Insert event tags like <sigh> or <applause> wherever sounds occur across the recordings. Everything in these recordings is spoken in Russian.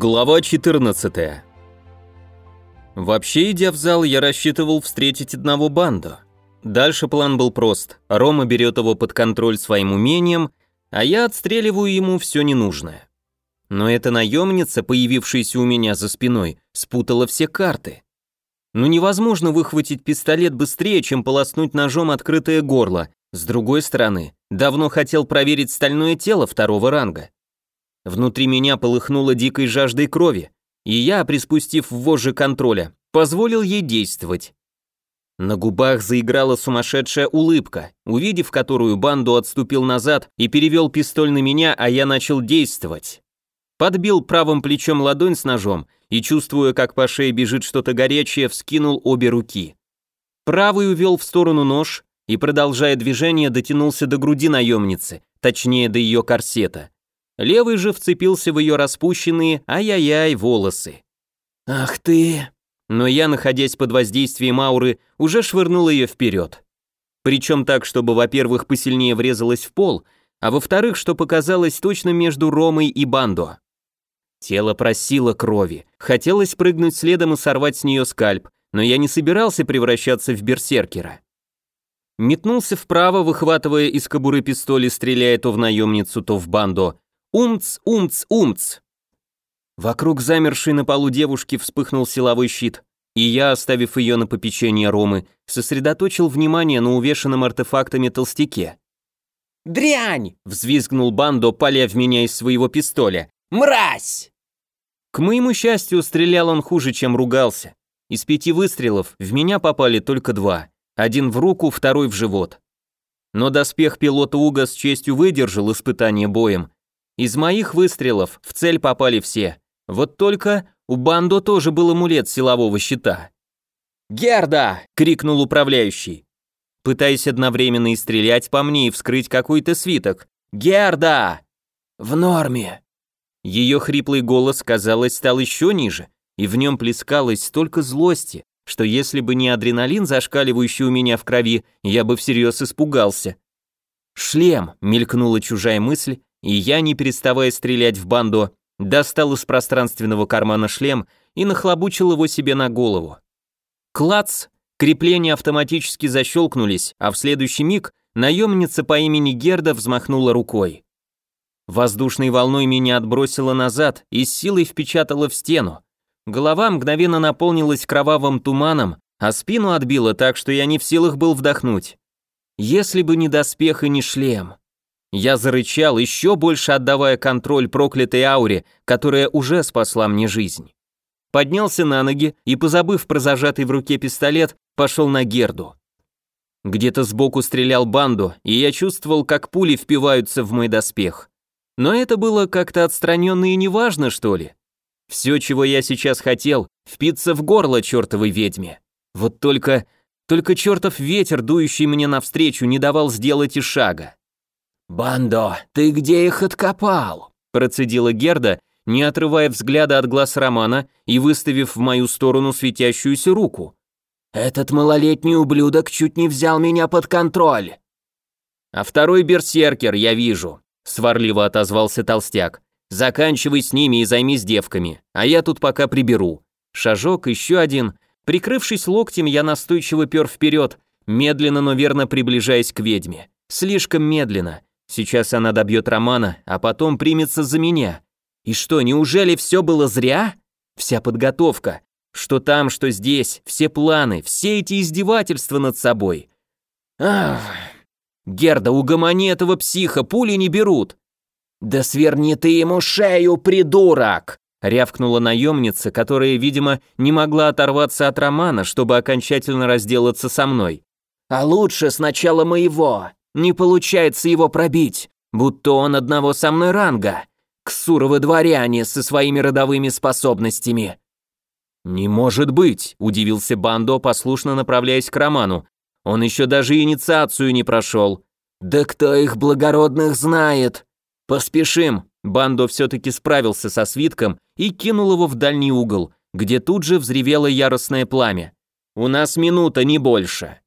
Глава 14. Вообще, идя в зал, я рассчитывал встретить одного банду. Дальше план был прост. Рома берет его под контроль своим умением, а я отстреливаю ему все ненужное. Но эта наемница, появившаяся у меня за спиной, спутала все карты. Ну невозможно выхватить пистолет быстрее, чем полоснуть ножом открытое горло. С другой стороны, давно хотел проверить стальное тело второго ранга. Внутри меня полыхнуло дикой жаждой крови, и я, приспустив вожжи контроля, позволил ей действовать. На губах заиграла сумасшедшая улыбка, увидев которую банду отступил назад и перевел пистоль на меня, а я начал действовать. Подбил правым плечом ладонь с ножом и, чувствуя, как по шее бежит что-то горячее, вскинул обе руки. Правый увел в сторону нож и, продолжая движение, дотянулся до груди наемницы, точнее до ее корсета. Левый же вцепился в ее распущенные ай-яй-яй волосы. «Ах ты!» Но я, находясь под воздействием ауры, уже швырнул ее вперед. Причем так, чтобы, во-первых, посильнее врезалась в пол, а во-вторых, что показалось точно между Ромой и Бандо. Тело просило крови, хотелось прыгнуть следом и сорвать с нее скальп, но я не собирался превращаться в берсеркера. Метнулся вправо, выхватывая из кобуры пистоли, стреляя то в наемницу, то в Бандо, Умц, умц, умц. Вокруг замершей на полу девушки вспыхнул силовой щит, и я, оставив ее на попечение Ромы, сосредоточил внимание на увешанном артефактами толстяке. «Дрянь!» — взвизгнул Бандо, паля в меня из своего пистоля. «Мразь!» К моему счастью, стрелял он хуже, чем ругался. Из пяти выстрелов в меня попали только два. Один в руку, второй в живот. Но доспех пилота Уга с честью выдержал испытание боем, из моих выстрелов в цель попали все. Вот только у Бандо тоже был амулет силового щита. «Герда!» — крикнул управляющий. Пытаясь одновременно и стрелять по мне и вскрыть какой-то свиток. «Герда!» «В норме!» Ее хриплый голос, казалось, стал еще ниже, и в нем плескалось столько злости, что если бы не адреналин, зашкаливающий у меня в крови, я бы всерьез испугался. «Шлем!» — мелькнула чужая мысль, и я, не переставая стрелять в банду, достал из пространственного кармана шлем и нахлобучил его себе на голову. Клац! Крепления автоматически защелкнулись, а в следующий миг наемница по имени Герда взмахнула рукой. Воздушной волной меня отбросило назад и с силой впечатало в стену. Голова мгновенно наполнилась кровавым туманом, а спину отбило так, что я не в силах был вдохнуть. Если бы не доспех и не шлем. Я зарычал, еще больше отдавая контроль проклятой ауре, которая уже спасла мне жизнь. Поднялся на ноги и, позабыв про зажатый в руке пистолет, пошел на Герду. Где-то сбоку стрелял банду, и я чувствовал, как пули впиваются в мой доспех. Но это было как-то отстраненно и неважно, что ли. Все, чего я сейчас хотел, впиться в горло чертовой ведьме. Вот только... Только чертов ветер, дующий мне навстречу, не давал сделать и шага. «Бандо, ты где их откопал?» процедила Герда, не отрывая взгляда от глаз Романа и выставив в мою сторону светящуюся руку. «Этот малолетний ублюдок чуть не взял меня под контроль». «А второй берсеркер, я вижу», — сварливо отозвался толстяк. «Заканчивай с ними и займись девками, а я тут пока приберу». Шажок, еще один. Прикрывшись локтем, я настойчиво пер вперед, медленно, но верно приближаясь к ведьме. Слишком медленно. Сейчас она добьет Романа, а потом примется за меня. И что, неужели все было зря? Вся подготовка. Что там, что здесь, все планы, все эти издевательства над собой. Ах, Герда, угомони этого психа, пули не берут. Да сверни ты ему шею, придурок! рявкнула наемница, которая, видимо, не могла оторваться от Романа, чтобы окончательно разделаться со мной. А лучше сначала моего. Не получается его пробить, будто он одного со мной ранга. Ксуровы дворяне со своими родовыми способностями. «Не может быть», — удивился Бандо, послушно направляясь к Роману. «Он еще даже инициацию не прошел». «Да кто их благородных знает?» «Поспешим». Бандо все-таки справился со свитком и кинул его в дальний угол, где тут же взревело яростное пламя. «У нас минута, не больше».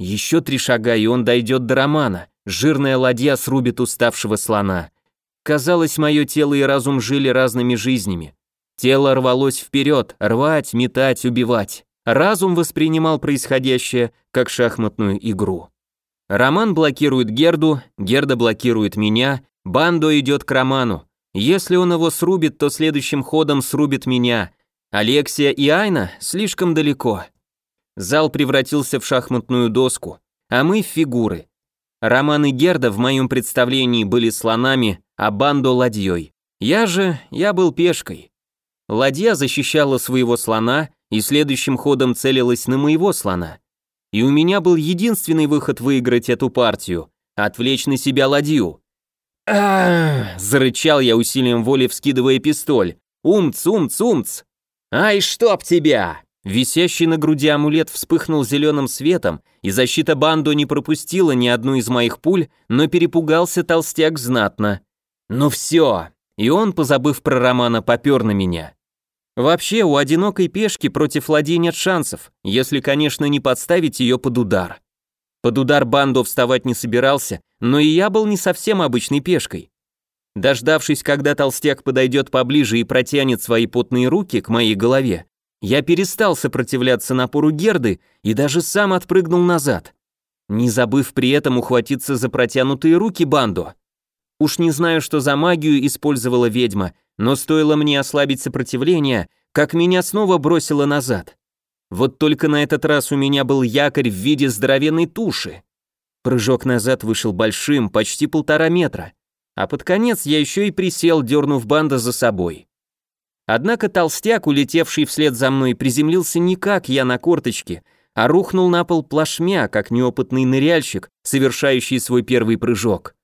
Еще три шага, и он дойдет до Романа. Жирная ладья срубит уставшего слона. Казалось, мое тело и разум жили разными жизнями. Тело рвалось вперед, рвать, метать, убивать. Разум воспринимал происходящее как шахматную игру. Роман блокирует Герду, Герда блокирует меня, Бандо идет к Роману. Если он его срубит, то следующим ходом срубит меня. Алексия и Айна слишком далеко. Зал превратился в шахматную доску, а мы в фигуры. Роман и Герда в моем представлении были слонами, а Бандо ладьей. Я же, я был пешкой. Ладья защищала своего слона и следующим ходом целилась на моего слона. И у меня был единственный выход выиграть эту партию – отвлечь на себя ладью. а зарычал я усилием воли, вскидывая пистоль. «Умц, умц, умц!» «Ай, чтоб тебя!» Висящий на груди амулет вспыхнул зеленым светом, и защита банду не пропустила ни одну из моих пуль, но перепугался толстяк знатно. «Ну все!» И он, позабыв про Романа, попер на меня. Вообще, у одинокой пешки против ладьи нет шансов, если, конечно, не подставить ее под удар. Под удар банду вставать не собирался, но и я был не совсем обычной пешкой. Дождавшись, когда толстяк подойдет поближе и протянет свои потные руки к моей голове, я перестал сопротивляться напору Герды и даже сам отпрыгнул назад, не забыв при этом ухватиться за протянутые руки банду. Уж не знаю, что за магию использовала ведьма, но стоило мне ослабить сопротивление, как меня снова бросило назад. Вот только на этот раз у меня был якорь в виде здоровенной туши. Прыжок назад вышел большим, почти полтора метра, а под конец я еще и присел, дернув банда за собой. Однако толстяк, улетевший вслед за мной, приземлился не как я на корточке, а рухнул на пол плашмя, как неопытный ныряльщик, совершающий свой первый прыжок.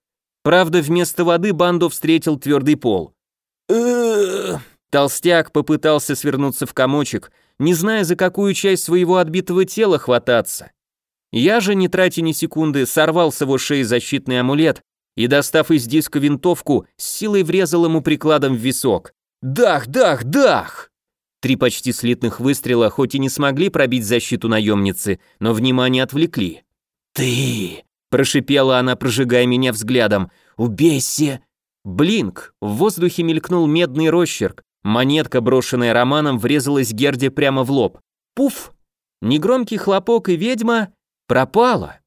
Правда, вместо воды банду встретил твердый пол. Толстяк попытался свернуться в комочек, не зная, за какую часть своего отбитого тела хвататься. Я же, не тратя ни секунды, сорвал с его шеи защитный амулет и, достав из диска винтовку, с силой врезал ему прикладом в висок. Дах, дах, дах! Три почти слитных выстрела хоть и не смогли пробить защиту наемницы, но внимание отвлекли. «Ты!» – прошипела она, прожигая меня взглядом. «Убейся!» Блинк! В воздухе мелькнул медный росчерк. Монетка, брошенная Романом, врезалась Герде прямо в лоб. Пуф! Негромкий хлопок и ведьма пропала.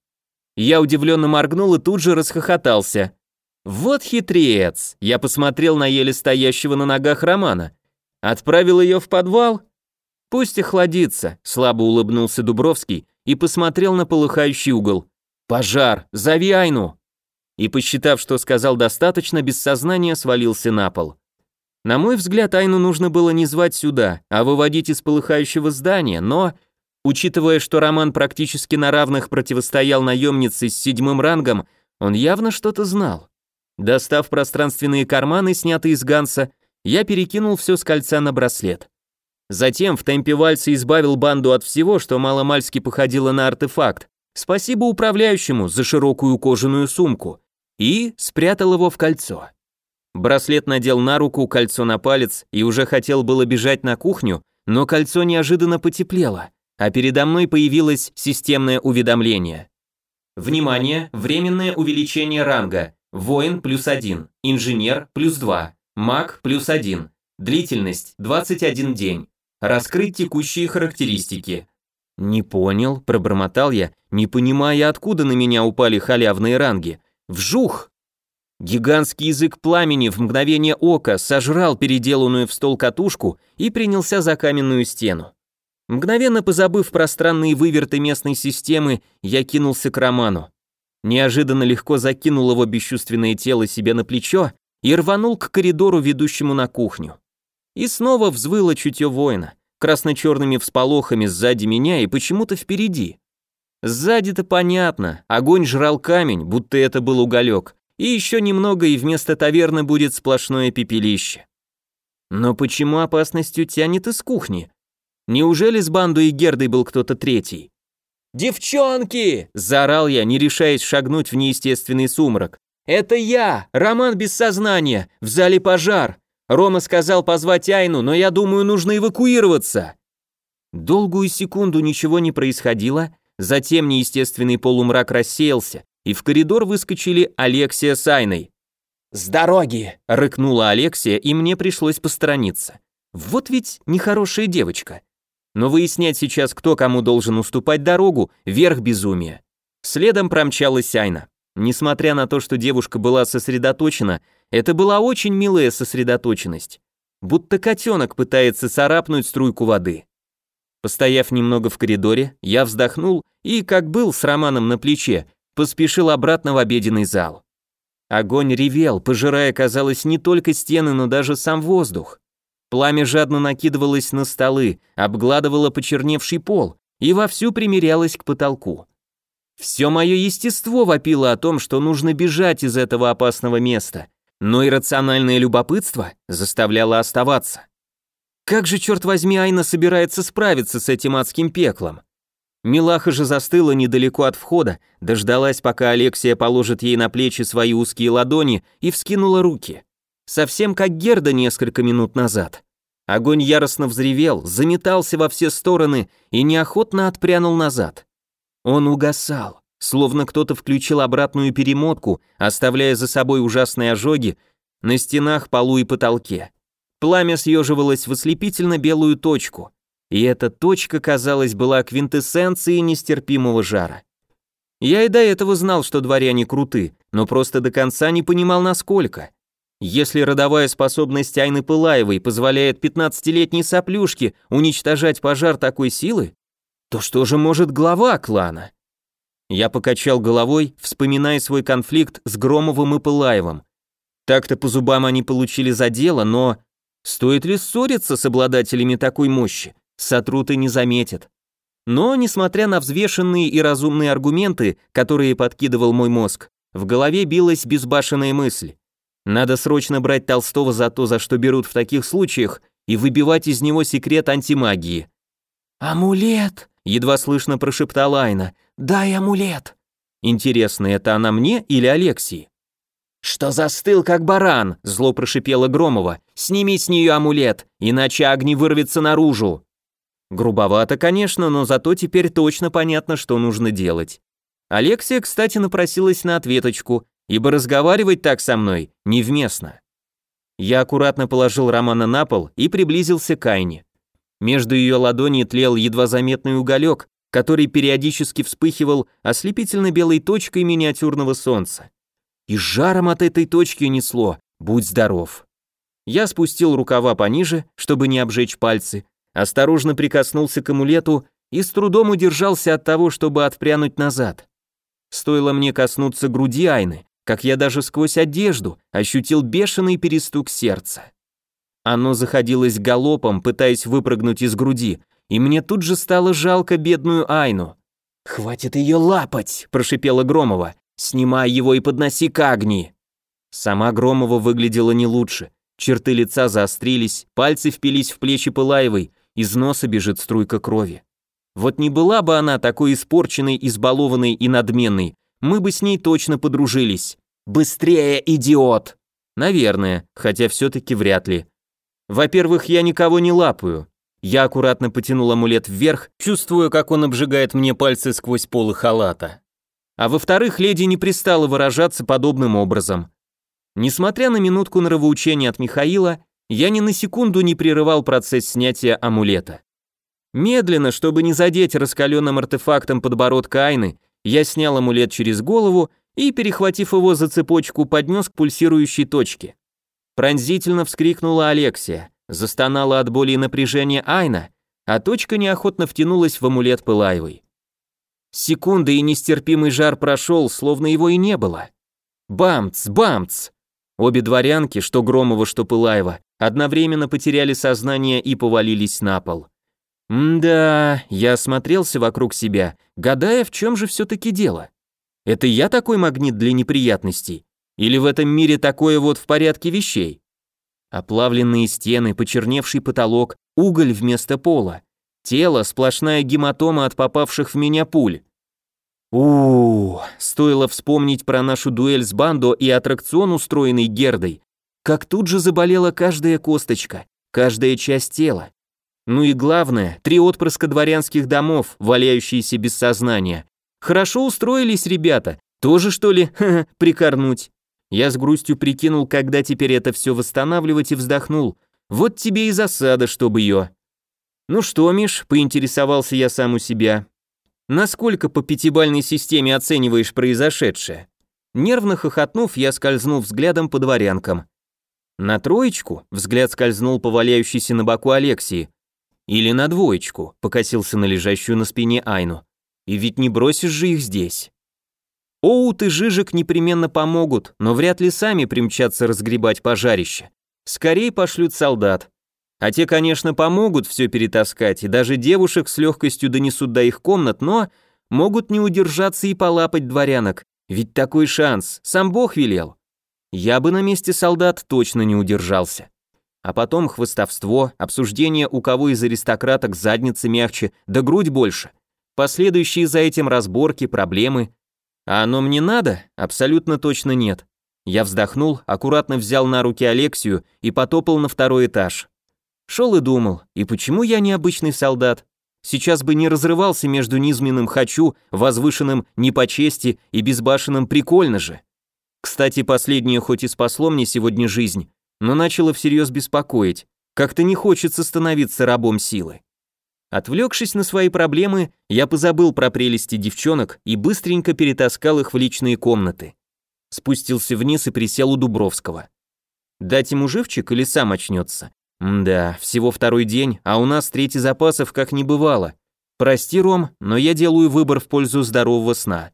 Я удивленно моргнул и тут же расхохотался. Вот хитрец. Я посмотрел на еле стоящего на ногах Романа. Отправил ее в подвал? Пусть охладится, слабо улыбнулся Дубровский и посмотрел на полыхающий угол. Пожар, зови Айну. И посчитав, что сказал достаточно, без сознания свалился на пол. На мой взгляд, Айну нужно было не звать сюда, а выводить из полыхающего здания, но, учитывая, что Роман практически на равных противостоял наемнице с седьмым рангом, он явно что-то знал. Достав пространственные карманы, снятые из Ганса, я перекинул все с кольца на браслет. Затем в темпе вальса избавил банду от всего, что маломальски походило на артефакт. Спасибо управляющему за широкую кожаную сумку. И спрятал его в кольцо. Браслет надел на руку, кольцо на палец и уже хотел было бежать на кухню, но кольцо неожиданно потеплело, а передо мной появилось системное уведомление. Внимание, временное увеличение ранга. Воин плюс 1, инженер плюс 2, маг плюс 1, длительность 21 день. Раскрыть текущие характеристики. Не понял, пробормотал я, не понимая, откуда на меня упали халявные ранги. Вжух! Гигантский язык пламени в мгновение ока сожрал переделанную в стол катушку и принялся за каменную стену. Мгновенно позабыв про странные выверты местной системы, я кинулся к Роману неожиданно легко закинул его бесчувственное тело себе на плечо и рванул к коридору, ведущему на кухню. И снова взвыло чутье воина, красно-черными всполохами сзади меня и почему-то впереди. Сзади-то понятно, огонь жрал камень, будто это был уголек, и еще немного, и вместо таверны будет сплошное пепелище. Но почему опасностью тянет из кухни? Неужели с бандой и Гердой был кто-то третий? «Девчонки!» – заорал я, не решаясь шагнуть в неестественный сумрак. «Это я, Роман без сознания, в зале пожар. Рома сказал позвать Айну, но я думаю, нужно эвакуироваться». Долгую секунду ничего не происходило, затем неестественный полумрак рассеялся, и в коридор выскочили Алексия с Айной. «С дороги!» – рыкнула Алексия, и мне пришлось посторониться. Вот ведь нехорошая девочка. Но выяснять сейчас, кто кому должен уступать дорогу, верх безумия. Следом промчалась Айна. Несмотря на то, что девушка была сосредоточена, это была очень милая сосредоточенность. Будто котенок пытается царапнуть струйку воды. Постояв немного в коридоре, я вздохнул и, как был с Романом на плече, поспешил обратно в обеденный зал. Огонь ревел, пожирая, казалось, не только стены, но даже сам воздух. Пламя жадно накидывалось на столы, обгладывало почерневший пол и вовсю примерялось к потолку. Все мое естество вопило о том, что нужно бежать из этого опасного места, но иррациональное любопытство заставляло оставаться. Как же, черт возьми, Айна собирается справиться с этим адским пеклом? Милаха же застыла недалеко от входа, дождалась, пока Алексия положит ей на плечи свои узкие ладони и вскинула руки. Совсем как Герда несколько минут назад. Огонь яростно взревел, заметался во все стороны и неохотно отпрянул назад. Он угасал, словно кто-то включил обратную перемотку, оставляя за собой ужасные ожоги на стенах, полу и потолке. Пламя съеживалось в ослепительно белую точку, и эта точка, казалось, была квинтэссенцией нестерпимого жара. Я и до этого знал, что дворяне круты, но просто до конца не понимал, насколько. Если родовая способность Айны Пылаевой позволяет 15-летней соплюшке уничтожать пожар такой силы, то что же может глава клана? Я покачал головой, вспоминая свой конфликт с Громовым и Пылаевым. Так-то по зубам они получили за дело, но... Стоит ли ссориться с обладателями такой мощи? Сотрут и не заметят. Но, несмотря на взвешенные и разумные аргументы, которые подкидывал мой мозг, в голове билась безбашенная мысль. Надо срочно брать Толстого за то, за что берут в таких случаях, и выбивать из него секрет антимагии. «Амулет!» — едва слышно прошептала Айна. «Дай амулет!» Интересно, это она мне или Алексии? «Что застыл, как баран?» — зло прошипела Громова. «Сними с нее амулет, иначе огни вырвется наружу!» Грубовато, конечно, но зато теперь точно понятно, что нужно делать. Алексия, кстати, напросилась на ответочку, ибо разговаривать так со мной невместно. Я аккуратно положил Романа на пол и приблизился к Айне. Между ее ладоней тлел едва заметный уголек, который периодически вспыхивал ослепительно белой точкой миниатюрного солнца. И жаром от этой точки несло, будь здоров. Я спустил рукава пониже, чтобы не обжечь пальцы, осторожно прикоснулся к амулету и с трудом удержался от того, чтобы отпрянуть назад. Стоило мне коснуться груди Айны, как я даже сквозь одежду ощутил бешеный перестук сердца. Оно заходилось галопом, пытаясь выпрыгнуть из груди, и мне тут же стало жалко бедную Айну. «Хватит ее лапать!» – прошипела Громова. «Снимай его и подноси к Агни!» Сама Громова выглядела не лучше. Черты лица заострились, пальцы впились в плечи Пылаевой, из носа бежит струйка крови. Вот не была бы она такой испорченной, избалованной и надменной, мы бы с ней точно подружились. Быстрее, идиот! Наверное, хотя все-таки вряд ли. Во-первых, я никого не лапаю. Я аккуратно потянул амулет вверх, чувствуя, как он обжигает мне пальцы сквозь полы халата. А во-вторых, леди не пристала выражаться подобным образом. Несмотря на минутку нравоучения от Михаила, я ни на секунду не прерывал процесс снятия амулета. Медленно, чтобы не задеть раскаленным артефактом подбородка Айны, я снял амулет через голову и, перехватив его за цепочку, поднес к пульсирующей точке. Пронзительно вскрикнула Алексия, застонала от боли и напряжения Айна, а точка неохотно втянулась в амулет Пылаевой. Секунды и нестерпимый жар прошел, словно его и не было. Бамц, бамц! Обе дворянки, что Громова, что Пылаева, одновременно потеряли сознание и повалились на пол. М-да, я осмотрелся вокруг себя, гадая, в чем же все-таки дело. Это я такой магнит для неприятностей? Или в этом мире такое вот в порядке вещей? Оплавленные стены, почерневший потолок, уголь вместо пола. Тело, сплошная гематома от попавших в меня пуль. у, -у, стоило вспомнить про нашу дуэль с Бандо и аттракцион, устроенный Гердой, как тут же заболела каждая косточка, каждая часть тела. Ну и главное, три отпрыска дворянских домов, валяющиеся без сознания. Хорошо устроились ребята, тоже что ли, <laughs> ха -ха, прикорнуть. Я с грустью прикинул, когда теперь это все восстанавливать и вздохнул. Вот тебе и засада, чтобы ее. Ну что, Миш, поинтересовался я сам у себя. Насколько по пятибальной системе оцениваешь произошедшее? Нервно хохотнув, я скользнул взглядом по дворянкам. На троечку взгляд скользнул по валяющейся на боку Алексии. Или на двоечку, покосился на лежащую на спине Айну. И ведь не бросишь же их здесь. Оут и Жижик непременно помогут, но вряд ли сами примчатся разгребать пожарище. Скорее пошлют солдат. А те, конечно, помогут все перетаскать, и даже девушек с легкостью донесут до их комнат, но могут не удержаться и полапать дворянок, ведь такой шанс, сам Бог велел. Я бы на месте солдат точно не удержался. А потом хвостовство, обсуждение, у кого из аристократок задница мягче, да грудь больше. Последующие за этим разборки, проблемы. А оно мне надо? Абсолютно точно нет. Я вздохнул, аккуратно взял на руки Алексию и потопал на второй этаж. Шел и думал, и почему я не обычный солдат? Сейчас бы не разрывался между низменным «хочу», возвышенным «не по чести» и безбашенным «прикольно же». Кстати, последнее хоть и спасло мне сегодня жизнь, но начало всерьез беспокоить. Как-то не хочется становиться рабом силы. Отвлекшись на свои проблемы, я позабыл про прелести девчонок и быстренько перетаскал их в личные комнаты. Спустился вниз и присел у Дубровского. Дать ему живчик или сам очнется? Да, всего второй день, а у нас третий запасов как не бывало. Прости, Ром, но я делаю выбор в пользу здорового сна.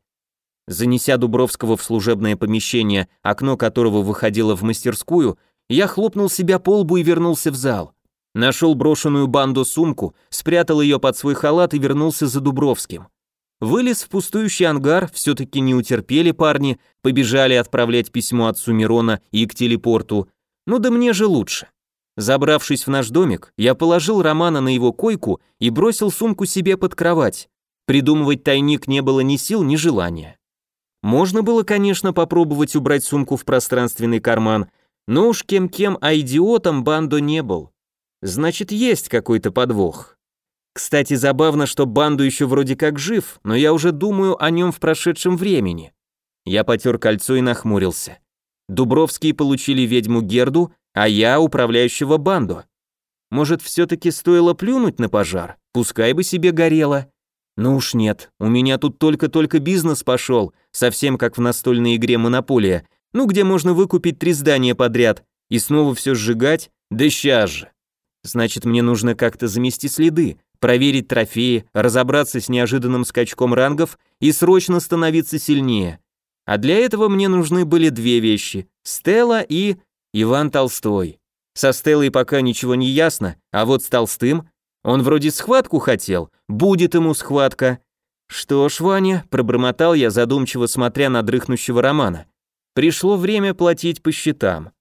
Занеся Дубровского в служебное помещение, окно которого выходило в мастерскую, я хлопнул себя по лбу и вернулся в зал. Нашел брошенную банду сумку, спрятал ее под свой халат и вернулся за Дубровским. Вылез в пустующий ангар, все-таки не утерпели парни, побежали отправлять письмо отцу Мирона и к телепорту. Ну да мне же лучше. Забравшись в наш домик, я положил Романа на его койку и бросил сумку себе под кровать. Придумывать тайник не было ни сил, ни желания. Можно было, конечно, попробовать убрать сумку в пространственный карман, но уж кем-кем, а идиотом Бандо не был. Значит, есть какой-то подвох. Кстати, забавно, что Банду еще вроде как жив, но я уже думаю о нем в прошедшем времени. Я потер кольцо и нахмурился. Дубровские получили ведьму Герду, а я управляющего банду. Может, все-таки стоило плюнуть на пожар? Пускай бы себе горело. Ну уж нет, у меня тут только-только бизнес пошел, совсем как в настольной игре «Монополия», ну где можно выкупить три здания подряд и снова все сжигать, да сейчас же. Значит, мне нужно как-то замести следы, проверить трофеи, разобраться с неожиданным скачком рангов и срочно становиться сильнее. А для этого мне нужны были две вещи – Стелла и Иван Толстой. Со Стеллой пока ничего не ясно, а вот с Толстым он вроде схватку хотел, будет ему схватка. Что ж, Ваня, пробормотал я задумчиво, смотря на дрыхнущего Романа. Пришло время платить по счетам.